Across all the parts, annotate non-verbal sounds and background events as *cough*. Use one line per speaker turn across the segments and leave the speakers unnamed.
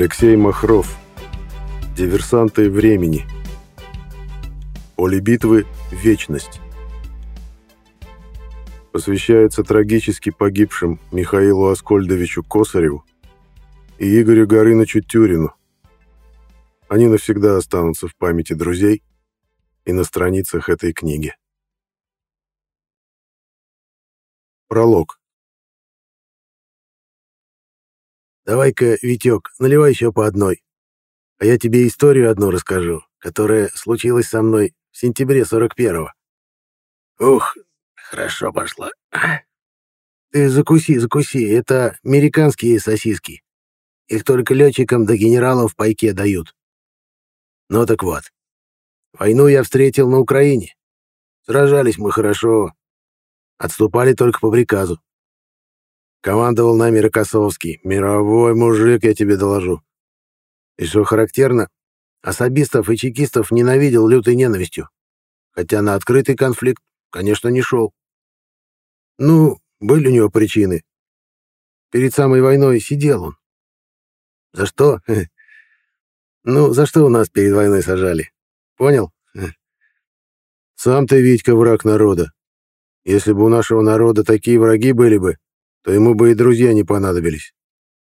Алексей Махров. Диверсанты времени. Поле битвы «Вечность». Посвящается трагически погибшим Михаилу Аскольдовичу Косареву и Игорю Горынычу Тюрину. Они навсегда останутся в памяти друзей и на страницах этой книги. Пролог.
Давай-ка, Витек, наливай еще по одной. А я тебе историю одну расскажу, которая случилась со мной в сентябре 41-го. Ух, хорошо пошла. Ты закуси, закуси, это американские сосиски. Их только летчикам да генералам в пайке дают. Ну так вот, войну я встретил на Украине. Сражались мы хорошо, отступали только по приказу. Командовал нами Рокоссовский. Мировой мужик, я тебе доложу. И что характерно, особистов и чекистов ненавидел лютой ненавистью. Хотя на открытый конфликт, конечно, не шел. Ну, были у него причины. Перед самой войной сидел он. За что? *laughs* Ну, за что у нас перед войной сажали? Понял? *laughs*
Сам ты, Витька, враг народа. Если бы у нашего народа такие враги были бы, то ему бы и друзья не понадобились.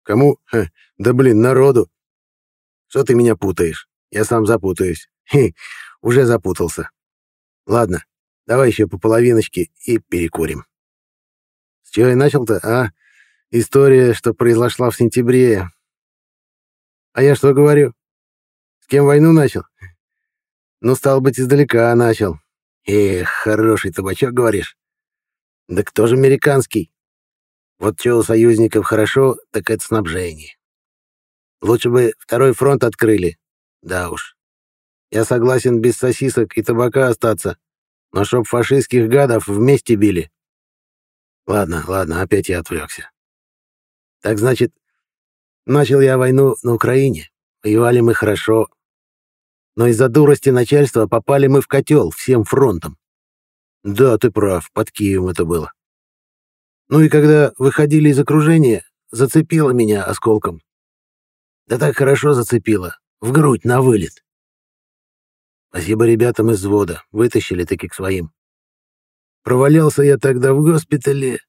Кому? Ха, да блин, народу.
Что ты меня путаешь? Я сам запутаюсь. Хе, уже запутался. Ладно, давай еще по половиночке и перекурим. С чего я начал-то, а? История, что произошла в сентябре. А я что говорю? С кем войну начал? Ну, стал быть, издалека начал. Эх, хороший табачок, говоришь? Да кто же американский? Вот что у союзников хорошо, так это снабжение. Лучше бы второй фронт открыли. Да уж. Я согласен без сосисок и табака остаться, но чтоб фашистских гадов вместе били. Ладно, ладно, опять я отвлекся. Так значит, начал я войну на Украине. Воевали мы хорошо. Но из-за дурости начальства попали мы в котел всем фронтом. Да, ты прав, под Киевом это было. Ну и когда выходили из окружения, зацепило меня осколком. Да так хорошо зацепило, в грудь на вылет. Спасибо ребятам из взвода, вытащили таки к своим. Провалялся я тогда в госпитале,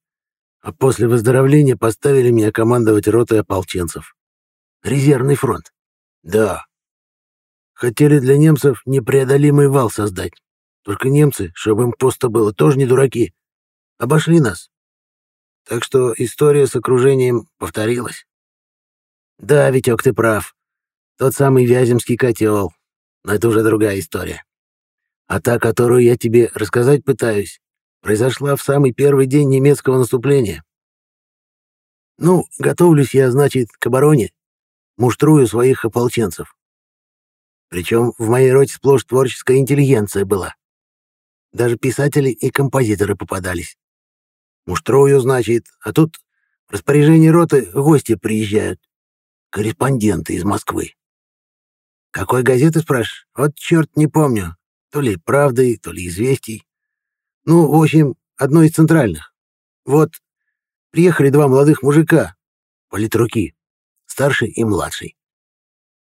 а после выздоровления поставили меня командовать ротой ополченцев. Резервный фронт. Да. Хотели для немцев непреодолимый вал создать. Только немцы, чтобы им пусто было, тоже не дураки. Обошли нас, так что история с окружением повторилась. Да, Витек, ты прав. Тот самый Вяземский котел. Но это уже другая история. А та, которую я тебе рассказать пытаюсь, произошла в самый первый день немецкого наступления. Ну, готовлюсь я, значит, к обороне. Муштрую своих ополченцев. Причем в моей роте сплошь творческая интеллигенция была. Даже писатели и композиторы попадались. Муштрую, значит, а тут в распоряжение роты гости приезжают. Корреспонденты из Москвы. Какой газеты, спрашиваешь? Вот черт не помню. То ли «Правды», то ли «Известий». Ну, в общем, одно из центральных. Вот приехали два молодых мужика, политруки, старший и младший.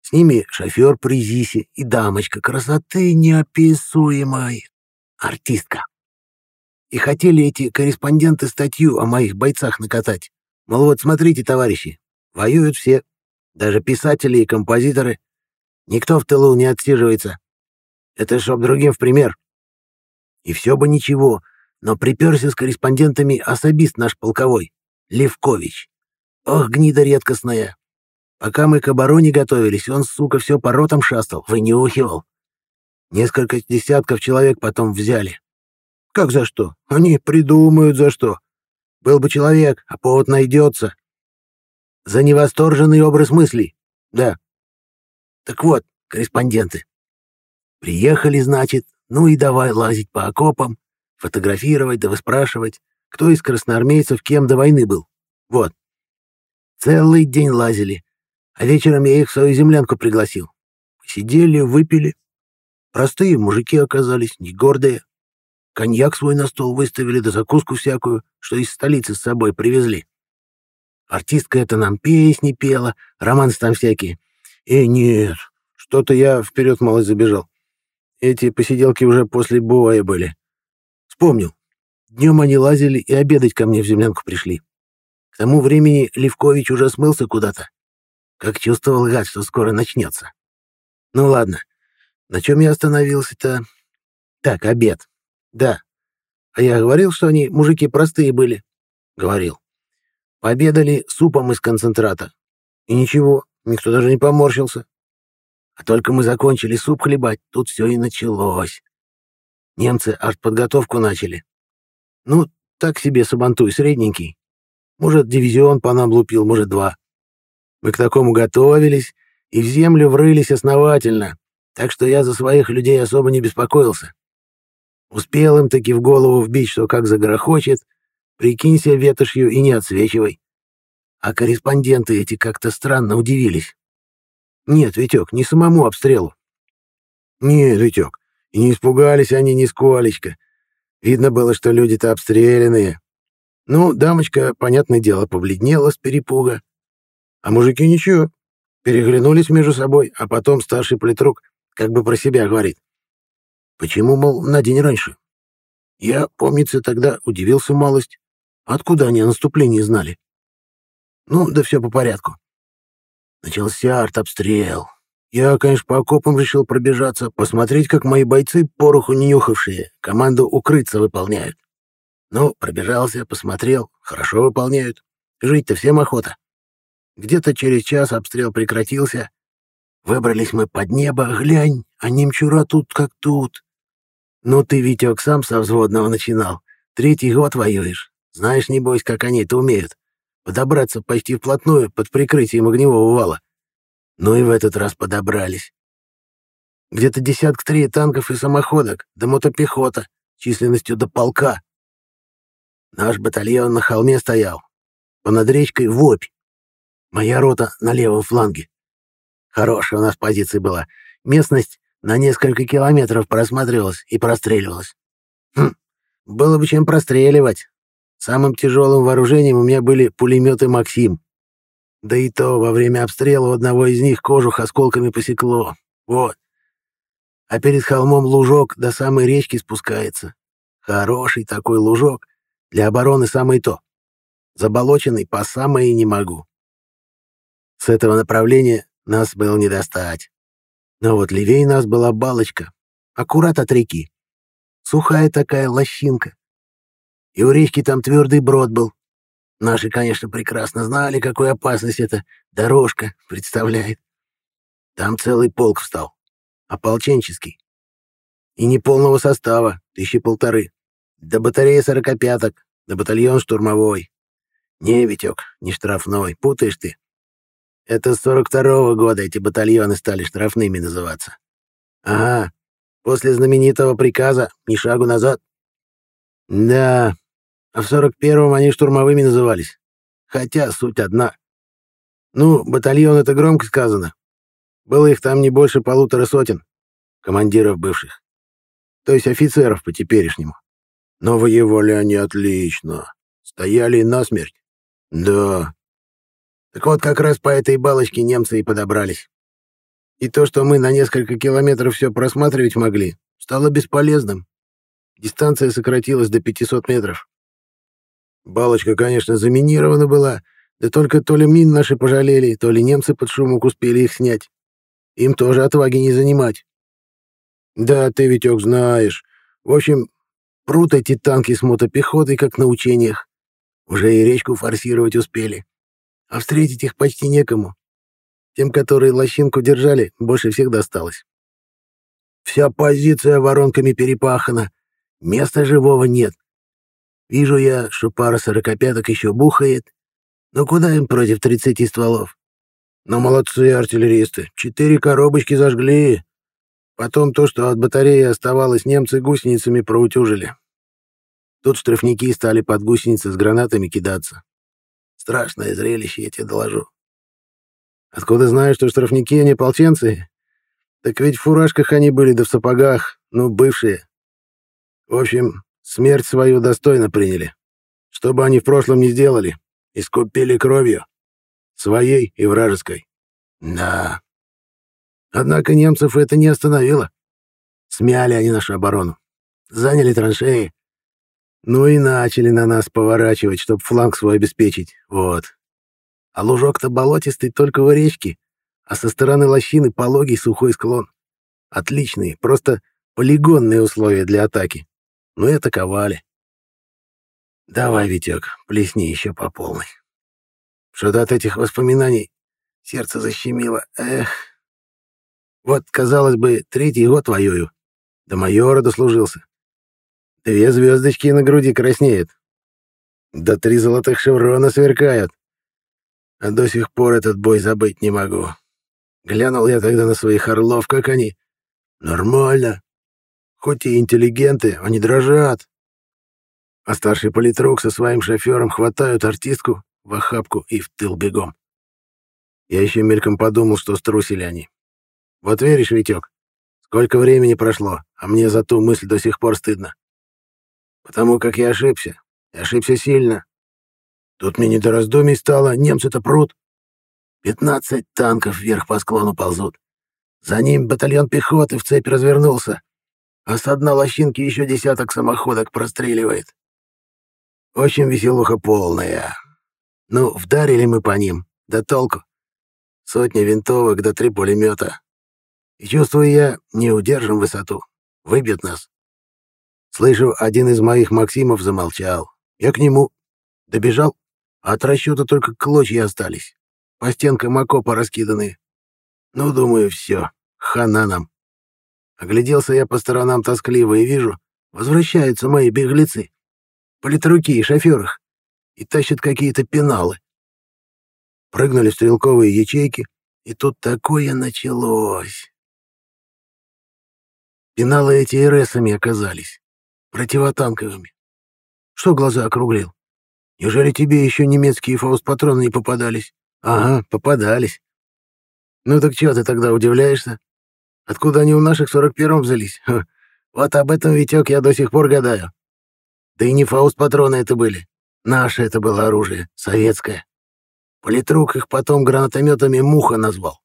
С ними шофер при ЗИСе и дамочка красоты неописуемой. Артистка. И хотели эти корреспонденты статью о моих бойцах накатать. Мол, вот смотрите, товарищи, воюют все, даже писатели и композиторы. Никто в тылу не отсиживается. Это чтоб другим в пример. И все бы ничего, но приперся с корреспондентами особист наш полковой, Левкович. Ох, гнида редкостная. Пока мы к обороне готовились, он, сука, все по ротам шастал, вынюхивал. Несколько десятков человек потом взяли. Как за что? Они придумают за что. Был бы человек, а повод найдется. За невосторженный образ мыслей. Да. Так вот, корреспонденты. Приехали, значит, ну и давай лазить по окопам, фотографировать да выспрашивать, кто из красноармейцев кем до войны был. Вот. Целый день лазили, а вечером я их в свою землянку пригласил. Сидели, выпили. Простые мужики оказались, не гордые. Коньяк свой на стол выставили, да закуску всякую, что из столицы с собой привезли. Артистка эта нам песни пела, романсы там всякие. «Э, нет, что-то я вперед малость забежал. Эти посиделки уже после боя были. Вспомнил. Днем они лазили и обедать ко мне в землянку пришли. К тому времени Левкович уже смылся куда-то. Как чувствовал гад, что скоро начнется. Ну ладно, на чем я остановился-то? Так, обед. Да. А я говорил, что они мужики простые были. Говорил. Пообедали супом из концентрата. И ничего, никто даже не поморщился. А только мы закончили суп хлебать, тут все и началось. Немцы артподготовку начали. Ну, так себе сабантуй, средненький. Может, дивизион по нам лупил, может, два. Мы к такому готовились и в землю врылись основательно, так что я за своих людей особо не беспокоился. Успел им таки в голову вбить, что как загрохочет, прикинься ветошью и не отсвечивай. А корреспонденты эти как-то странно удивились. Нет, Витек, не самому обстрелу. Нет, Витек, и не испугались они нисколечко. Видно было, что люди-то обстрелянные. Ну, дамочка, понятное дело, побледнела с перепуга. А мужики ничего, переглянулись между собой, а потом старший политрук как бы про себя говорит. Почему, мол, на день раньше? Я, помнится, тогда удивился малость. Откуда они о наступлении знали? Ну, да все по порядку. Начался артобстрел. Я, конечно, по окопам решил пробежаться, посмотреть, как мои бойцы, пороху не нюхавшие, команду укрыться выполняют. Ну, пробежался, посмотрел, хорошо выполняют. Жить-то всем охота. Где-то через час обстрел прекратился. Выбрались мы под небо, глянь, а немчура тут как тут. Ну ты, Витек, сам со взводного начинал. Третий год воюешь. Знаешь, небось, как они это умеют подобраться почти вплотную под прикрытием огневого вала. Ну и в этот раз подобрались. Где-то десяток три танков и самоходок, да мотопехота, численностью до полка. Наш батальон на холме стоял, понад речкой Вопь. Моя рота на левом фланге. Хорошая у нас позиция была. Местность на несколько километров просматривалась и простреливалась. Хм, было бы чем простреливать. Самым тяжелым вооружением у меня были пулеметы «Максим». Да и то во время обстрела у одного из них кожух осколками посекло. Вот. А перед холмом лужок до самой речки спускается. Хороший такой лужок. Для обороны самое то. Заболоченный по самое не могу. С этого направления нас было не достать. Но вот левее нас была балочка. Аккурат от реки. Сухая такая лощинка. И у речки там твердый брод был. Наши, конечно, прекрасно знали, какую опасность эта дорожка представляет. Там целый полк встал. Ополченческий. И не полного состава, тысячи полторы. До батареи сорокопяток, до батальон штурмовой. Не, Витек, не штрафной, путаешь ты. Это с сорок второго года эти батальоны стали штрафными называться. Ага, после знаменитого приказа «Ни шагу назад». Да, а в сорок первом они штурмовыми назывались. Хотя суть одна. Ну, батальон — это громко сказано. Было их там не больше полутора сотен, командиров бывших. То есть офицеров по теперешнему. Но воевали они отлично. Стояли насмерть. Да. Так вот, как раз по этой балочке немцы и подобрались. И то, что мы на несколько километров все просматривать могли, стало бесполезным. Дистанция сократилась до 500 метров. Балочка, конечно, заминирована была, да только то ли мин наши пожалели, то ли немцы под шумок успели их снять. Им тоже отваги не занимать. Да, ты, Витек, знаешь. В общем, прут эти танки с мотопехотой, как на учениях. Уже и речку форсировать успели. А встретить их почти некому. Тем, которые лощинку держали, больше всех досталось. Вся позиция воронками перепахана. Места живого нет. Вижу я, что пара сорокопяток еще бухает. Но куда им против тридцати стволов? Но ну, молодцы артиллеристы. Четыре коробочки зажгли. Потом то, что от батареи оставалось, немцы гусеницами проутюжили. Тут штрафники стали под гусеницы с гранатами кидаться. Страшное зрелище, я тебе доложу. Откуда знаешь, что штрафники, а не ополченцы? Так ведь в фуражках они были, да в сапогах, ну, бывшие. В общем, Смерть свою достойно приняли. Что бы они в прошлом не сделали, искупили кровью. Своей и вражеской. Да. Однако немцев это не остановило. Смяли они нашу оборону. Заняли траншеи. Ну и начали на нас поворачивать, чтобы фланг свой обеспечить. Вот. А лужок-то болотистый только в речке, а со стороны лощины пологий сухой склон. Отличные, просто полигонные условия для атаки. Ну и атаковали. Давай, Витек, плесни еще по полной. Что-то от этих воспоминаний сердце защемило. Эх. Вот, казалось бы, третий год воюю. До майора дослужился. Две звездочки на груди краснеют. Да три золотых шеврона сверкают. А до сих пор этот бой забыть не могу. Глянул я тогда на своих орлов, как они. Нормально. Хоть и интеллигенты, они дрожат. А старший политрук со своим шофером хватают артистку в охапку и в тыл бегом. Я еще мельком подумал, что струсили они. Вот веришь, Витек, сколько времени прошло, а мне за ту мысль до сих пор стыдно. Потому как я ошибся. И ошибся сильно. Тут мне не до раздумий стало, немцы-то прут. Пятнадцать танков вверх по склону ползут. За ним батальон пехоты в цепь развернулся, а с дна лощинки еще десяток самоходок простреливает. Очень веселуха полная. Ну, вдарили мы по ним, да толку. Сотня винтовок да три пулемета. И чувствую я, не удержим высоту. Выбьют нас. Слышу, один из моих Максимов замолчал. Я к нему добежал, а от расчета только клочья остались. По стенкам окопа раскиданы. Ну, думаю, все, хана нам. Огляделся я по сторонам тоскливо и вижу, возвращаются мои беглецы. Политруки и шоферах. И тащат какие-то пеналы. Прыгнули стрелковые ячейки, и тут такое началось. Пеналы эти РСами оказались, противотанковыми. Что глаза округлил? Неужели тебе еще немецкие фауст-патроны не попадались? Ага, попадались. Ну так чего ты тогда удивляешься? Откуда они у наших в 41-м взялись? Ха, вот об этом, Витек, я до сих пор гадаю. Да и не фауст-патроны это были. Наше это было оружие, советское. Политрук их потом гранатометами «Муха» назвал.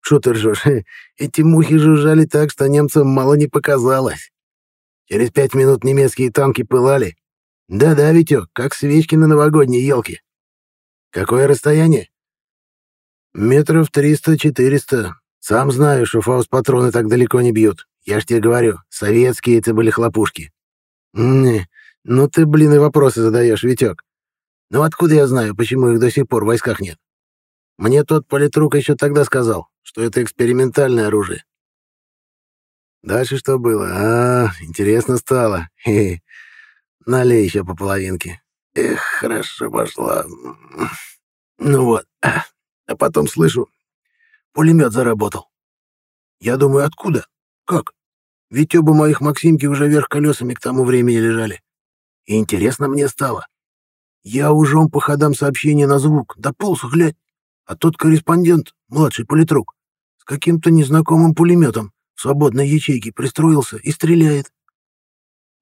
Шо ты ржешь? *laughs* Эти мухи жужжали так, что немцам мало не показалось. Через пять минут немецкие танки пылали. Да-да, Витек, как свечки на новогодней елке. Какое расстояние? Метров триста-четыреста. Сам знаю, что фаус-патроны так далеко не бьют. Я ж тебе говорю, советские это были хлопушки. Не, ну ты, блин, и вопросы задаешь, Витек. Ну откуда я знаю, почему их до сих пор в войсках нет? Мне тот политрук еще тогда сказал, что это экспериментальное оружие. Дальше что было? А, интересно стало. Хе -хе. Налей еще по половинке. Эх, хорошо пошла. Ну вот. А потом слышу, пулемет заработал. Я думаю, откуда? Как? Ведь оба моих Максимки уже вверх колесами к тому времени лежали. И интересно мне стало. Я ужом по ходам сообщения на звук, дополз, глядь. А тот корреспондент, младший политрук, с каким-то незнакомым пулеметом в свободной ячейке пристроился и стреляет.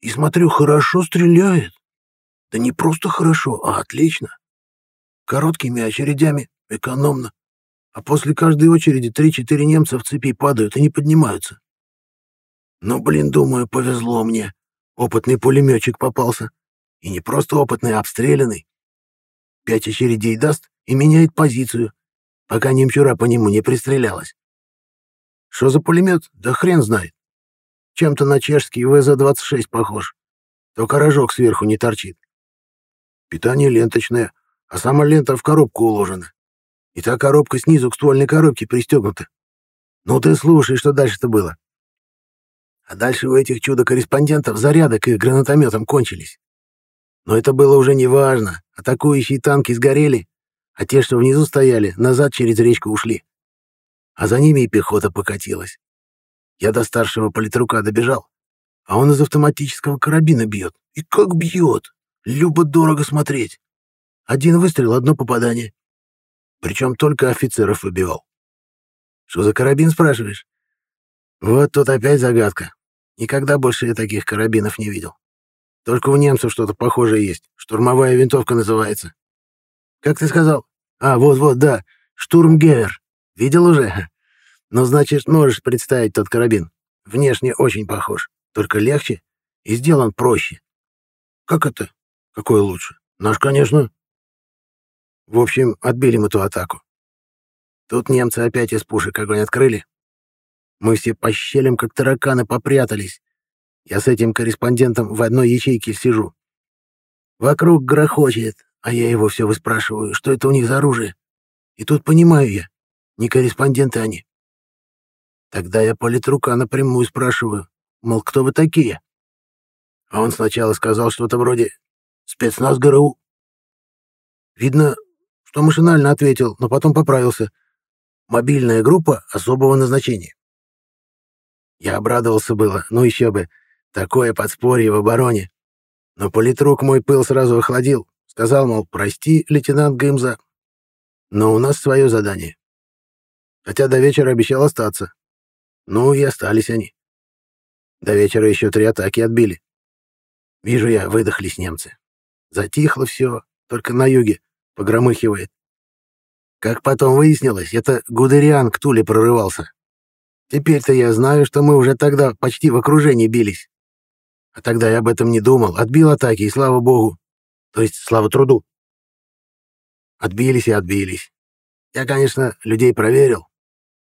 И смотрю, хорошо стреляет. Да не просто хорошо, а отлично. Короткими очередями, экономно. А после каждой очереди три-четыре немца в цепи падают и не поднимаются. Ну, блин, думаю, повезло мне. Опытный пулеметчик попался. И не просто опытный, а обстрелянный. Пять очередей даст и меняет позицию, пока немчура по нему не пристрелялась. Что за пулемет? Да хрен знает. Чем-то на чешский ВЗ-26 похож. Только рожок сверху не торчит. Питание ленточное, а сама лента в коробку уложена. И та коробка снизу к ствольной коробке пристегнута. Ну ты слушай, что дальше-то было. А дальше у этих чудо-корреспондентов заряды к их гранатометам кончились. Но это было уже не важно. Атакующие танки сгорели, а те, что внизу стояли, назад через речку ушли. А за ними и пехота покатилась. Я до старшего политрука добежал, а он из автоматического карабина бьет. И как бьет! Любо-дорого смотреть. Один выстрел, одно попадание. Причем только офицеров выбивал. Что за карабин, спрашиваешь? Вот тут опять загадка. Никогда больше я таких карабинов не видел. Только у немцев что-то похожее есть. Штурмовая винтовка называется. Как ты сказал? А, вот-вот, да. Штурмгевер. Видел уже? Ну, значит, можешь представить тот карабин. Внешне очень похож, только легче и сделан проще. Как это? Какой лучше? Наш, конечно. В общем, отбили мы ту атаку. Тут немцы опять из пушек огонь открыли. Мы все по щелям, как тараканы, попрятались. Я с этим корреспондентом в одной ячейке сижу. Вокруг грохочет, а я его все выспрашиваю, что это у них за оружие. И тут понимаю я, не корреспонденты они. Тогда я политрука напрямую спрашиваю, мол, кто вы такие? А он сначала сказал что-то вроде «спецназ ГРУ». Видно, что машинально ответил, но потом поправился. «Мобильная группа особого назначения». Я обрадовался было, ну еще бы, такое подспорье в обороне. Но политрук мой пыл сразу охладил, сказал, мол, прости, лейтенант Гымза, но у нас свое задание. Хотя до вечера обещал остаться. Ну и остались они. До вечера еще три атаки отбили. Вижу я, выдохлись немцы. Затихло все, только на юге погромыхивает. Как потом выяснилось, это Гудериан к Туле прорывался. Теперь-то я знаю, что мы уже тогда почти в окружении бились. А тогда я об этом не думал, отбил атаки, и слава богу. То есть, слава труду. Отбились и отбились. Я, конечно, людей проверил,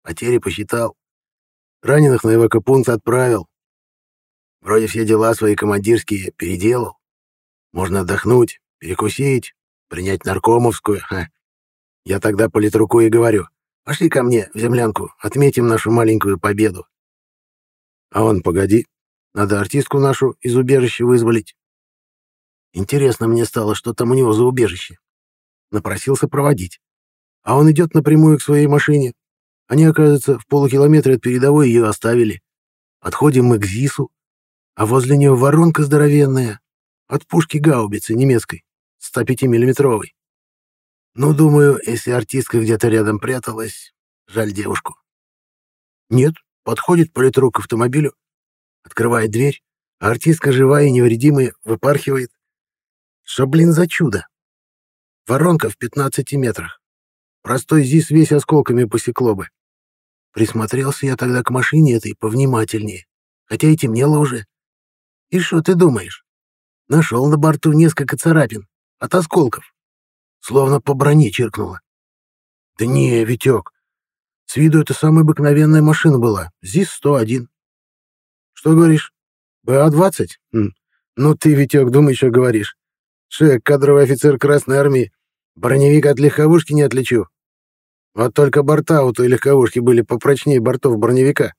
потери посчитал. Раненых на эвакопункт отправил. Вроде все дела свои командирские переделал. Можно отдохнуть, перекусить, принять наркомовскую. Ха. Я тогда политруку и говорю, пошли ко мне в землянку, отметим нашу маленькую победу. А он, погоди, надо артистку нашу из убежища вызволить. Интересно мне стало, что там у него за убежище. Напросился проводить. А он идет напрямую к своей машине, они, оказывается, в полукилометре от передовой ее оставили. Подходим мы к ЗИСу, а возле нее воронка здоровенная, от пушки гаубицы немецкой, 105-миллиметровой. Ну, думаю, если артистка где-то рядом пряталась, жаль девушку. Нет, подходит политрук к автомобилю, открывает дверь, а артистка живая и невредимая выпархивает. Что, блин, за чудо? Воронка в 15 метрах. Простой ЗИС весь осколками посекло бы. Присмотрелся я тогда к машине этой повнимательнее, хотя и темнело уже. И что ты думаешь? Нашел на борту несколько царапин от осколков. Словно по броне чиркнуло. Да не, Витек, с виду это самая обыкновенная машина была, ЗИС-101. Что говоришь? БА-20? Ну ты, Витек, думай, что говоришь. Шек, кадровый офицер Красной Армии. Броневик от легковушки не отличу. Вот только борта у той легковушки были попрочнее бортов броневика.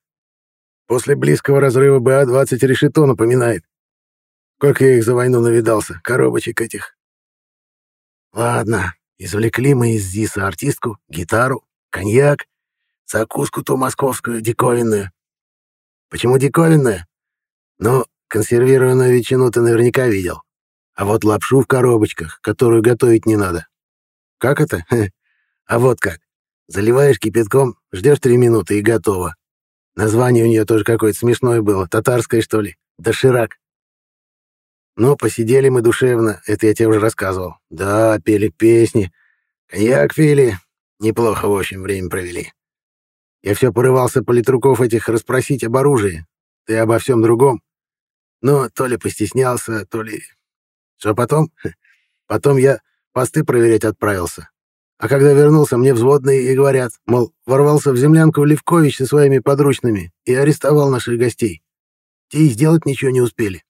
После близкого разрыва БА-20 решето напоминает. Как я их за войну навидался, коробочек этих. Ладно, извлекли мы из ЗИСа артистку, гитару, коньяк, закуску-то московскую, диковинную. Почему диковинная? Ну, консервированную ветчину ты наверняка видел. А вот лапшу в коробочках, которую готовить не надо. Как это? *laughs* А вот как. Заливаешь кипятком, ждешь три минуты и готово. Название у нее тоже какое-то смешное было, татарское, что ли, доширак. Ну, посидели мы душевно, это я тебе уже рассказывал. Да, пели песни, коньяк пили, неплохо, в общем, время провели. Я все порывался политруков этих расспросить об оружии, ты обо всем другом. Но то ли постеснялся, то ли... Что потом? *laughs* Потом я посты проверять отправился. А когда вернулся, мне взводные и говорят, мол, ворвался в землянку Левкович со своими подручными и арестовал наших гостей. Те и сделать ничего не успели.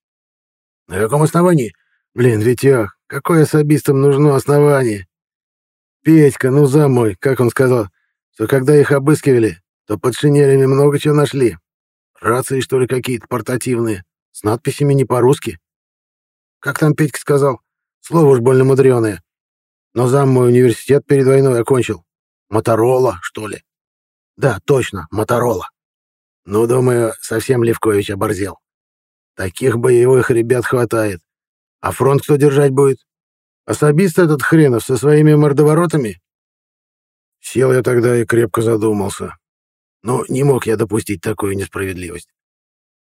На каком основании? Блин, Витек, какое особистам нужно основание? Петька, ну за мой, как он сказал, что когда их обыскивали, то под шинелями много чего нашли. Рации, что ли, какие-то портативные, с надписями не по-русски. Как там Петька сказал? Слово уж больно мудреное. Но зам мой университет перед войной окончил. Моторола, что ли? Да, точно, Моторола. Ну, думаю, совсем Левкович оборзел. Таких боевых ребят хватает. А фронт кто держать будет? Особист этот хренов со своими мордоворотами? Сел я тогда и крепко задумался. Но не мог я допустить такую несправедливость.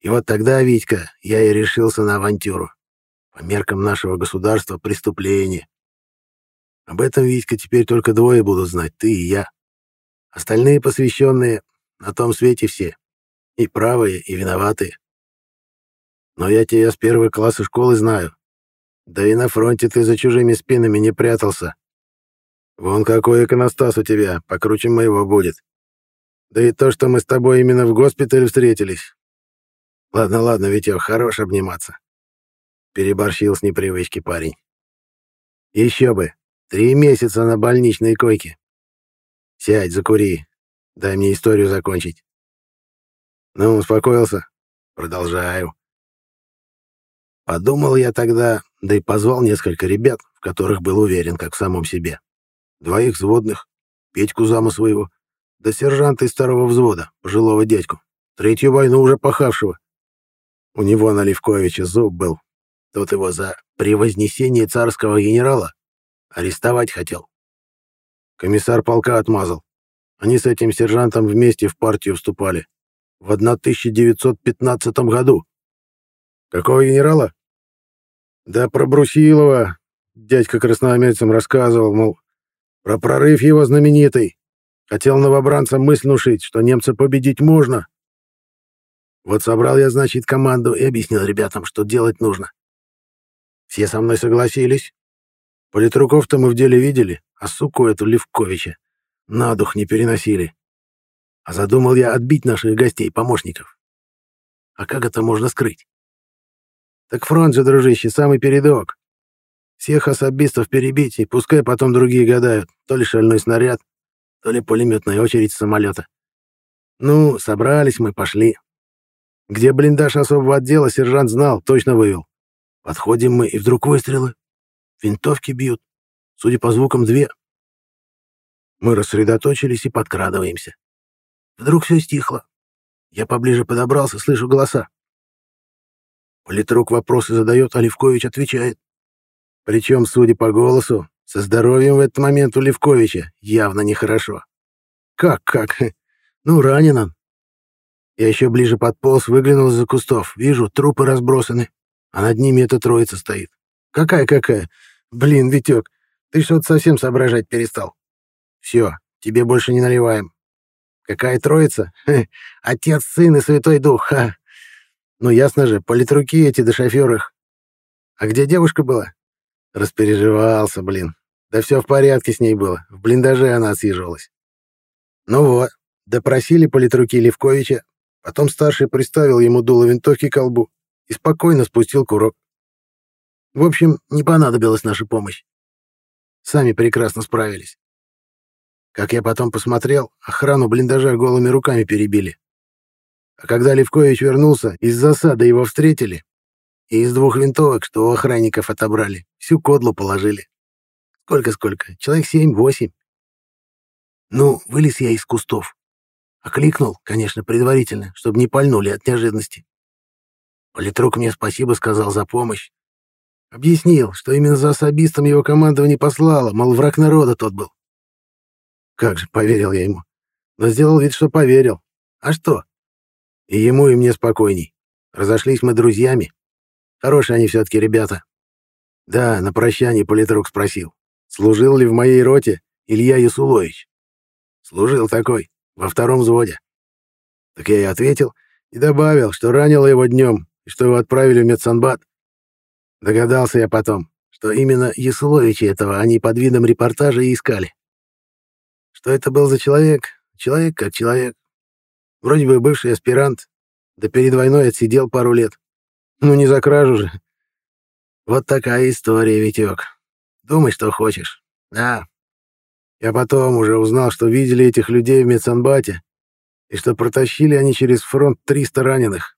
И вот тогда, Витька, я и решился на авантюру. По меркам нашего государства преступление. Об этом, Витька, теперь только двое будут знать, ты и я. Остальные посвященные на том свете все. И правые, и виноватые. Но я тебя с первого класса школы знаю. Да и на фронте ты за чужими спинами не прятался. Вон какой иконостас у тебя, покруче моего будет. Да и то, что мы с тобой именно в госпитале встретились. Ладно, ладно, Витё, хорош обниматься. Переборщил с непривычки парень. Еще бы, три месяца на больничной койке. Сядь, закури, дай мне историю закончить. Ну, успокоился? Продолжаю. Подумал я тогда, да и позвал несколько ребят, в которых был уверен, как в самом себе. Двоих взводных, Петьку зама своего, да сержанта из второго взвода, пожилого дядьку, третью войну уже пахавшего. У него на Левковиче зуб был. Тот его за превознесение царского генерала арестовать хотел. Комиссар полка отмазал. Они с этим сержантом вместе в партию вступали. В 1915 году. Какого генерала? Да про Брусилова. Дядька красноармейцам рассказывал, мол, про прорыв его знаменитый. Хотел новобранцам мысль внушить, что немца победить можно. Вот собрал я, значит, команду и объяснил ребятам, что делать нужно. Все со мной согласились. Политруков-то мы в деле видели, а суку эту Левковича на дух не переносили. А задумал я отбить наших гостей, помощников. А как это можно скрыть? Так фронт же, дружище, самый передок. Всех особистов перебить, и пускай потом другие гадают, то ли шальной снаряд, то ли пулеметная очередь самолета. Ну, собрались мы, пошли. Где блиндаж особого отдела, сержант знал, точно вывел. Подходим мы, и вдруг выстрелы. Винтовки бьют. Судя по звукам, две. Мы рассредоточились и подкрадываемся. Вдруг все стихло. Я поближе подобрался, слышу голоса. Политрук вопросы задает, а Левкович отвечает. Причем, судя по голосу, со здоровьем в этот момент у Левковича явно нехорошо. Как, как? *laughs* Ну, ранен он. Я еще ближе подполз, выглянул из-за кустов. Вижу, трупы разбросаны, а над ними эта троица стоит. Какая-какая? Блин, Витек, ты что-то совсем соображать перестал. Все, тебе больше не наливаем. Какая троица? Отец, сын и святой дух, ха. Ну, ясно же, политруки эти да шофер. А где девушка была? Распереживался, блин. Да все в порядке с ней было. В блиндаже она отсиживалась. Ну вот, допросили политруки Левковича, потом старший приставил ему дуло винтовки к колбу и спокойно спустил курок. В общем, не понадобилась наша помощь. Сами прекрасно справились. Как я потом посмотрел, охрану блиндажа голыми руками перебили. А когда Левкович вернулся, из засады его встретили, и из двух винтовок, что у охранников отобрали, всю кодлу положили. Сколько-сколько? Человек семь-восемь. Ну, вылез я из кустов. Окликнул, конечно, предварительно, чтобы не пальнули от неожиданности. Политрук мне спасибо сказал за помощь. Объяснил, что именно за особистом его командование послало, мол, враг народа тот был. Как же, поверил я ему. Но сделал вид, что поверил. А что? И ему, и мне спокойней. Разошлись мы друзьями. Хорошие они все-таки ребята. Да, на прощание политрук спросил. Служил ли в моей роте Илья Ясулович? Служил такой, во втором взводе. Так я и ответил, и добавил, что ранило его днем, и что его отправили в медсанбат. Догадался я потом, что именно Ясуловича этого они под видом репортажа и искали. Что это был за человек? Человек как человек. Вроде бы бывший аспирант, да перед войной отсидел пару лет. Ну не за кражу же. Вот такая история, Витек. Думай, что хочешь. Да. Я потом уже узнал, что видели этих людей в медсанбате, и что протащили они через фронт 300 раненых.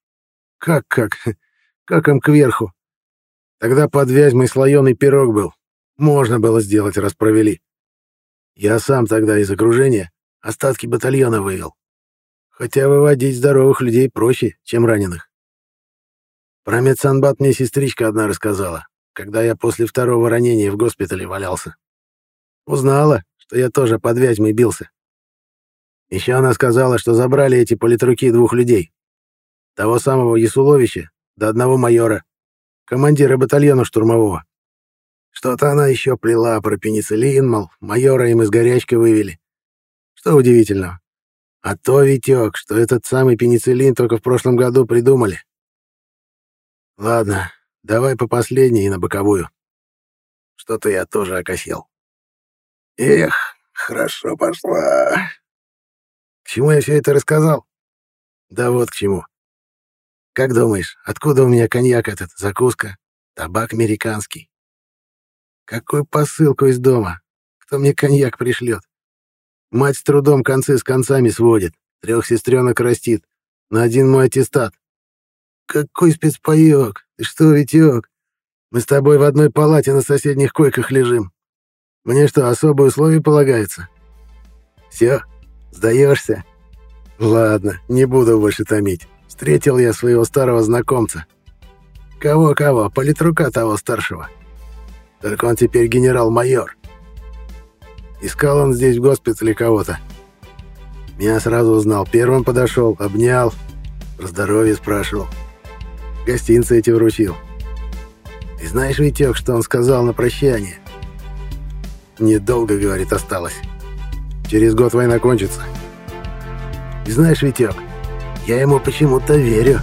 Как-как? Как им кверху? Тогда под Вязьмой слоеный пирог был. Можно было сделать, раз провели. Я сам тогда из окружения остатки батальона вывел. Хотя выводить здоровых людей проще, чем раненых. Про медсанбат мне сестричка одна рассказала когда я после второго ранения в госпитале валялся. Узнала, что я тоже под Вязьмой бился. Еще она сказала, что забрали эти политруки двух людей. Того самого Ясуловича до одного майора, командира батальона штурмового. Что-то она еще плела про пенициллин, мол, майора им из горячки вывели. Что удивительного. А то, Витек, что этот самый пенициллин только в прошлом году придумали. Ладно, давай по последней и на боковую. Что-то я тоже окосел. Эх, хорошо пошла. К чему я все это рассказал? Да вот к чему. Как думаешь, откуда у меня коньяк этот, закуска, табак американский? Какую посылку из дома? Кто мне коньяк пришлет? Мать с трудом концы с концами сводит, трех сестренок растит, на один мой аттестат. Какой спецпаёк? Ты что, Витёк? Мы с тобой в одной палате на соседних койках лежим. Мне что, особые условия полагается? Все, сдаешься? Ладно, не буду больше томить. Встретил я своего старого знакомца. Кого-кого, политрука того старшего. Только он теперь генерал-майор. Искал он здесь в госпитале кого-то. Меня сразу узнал. Первым подошел, обнял, про здоровье спрашивал. Гостинцы эти вручил. И знаешь, Витек, что он сказал на прощание? Недолго, говорит, осталось. Через год война кончится. И знаешь, Витек, я ему почему-то верю.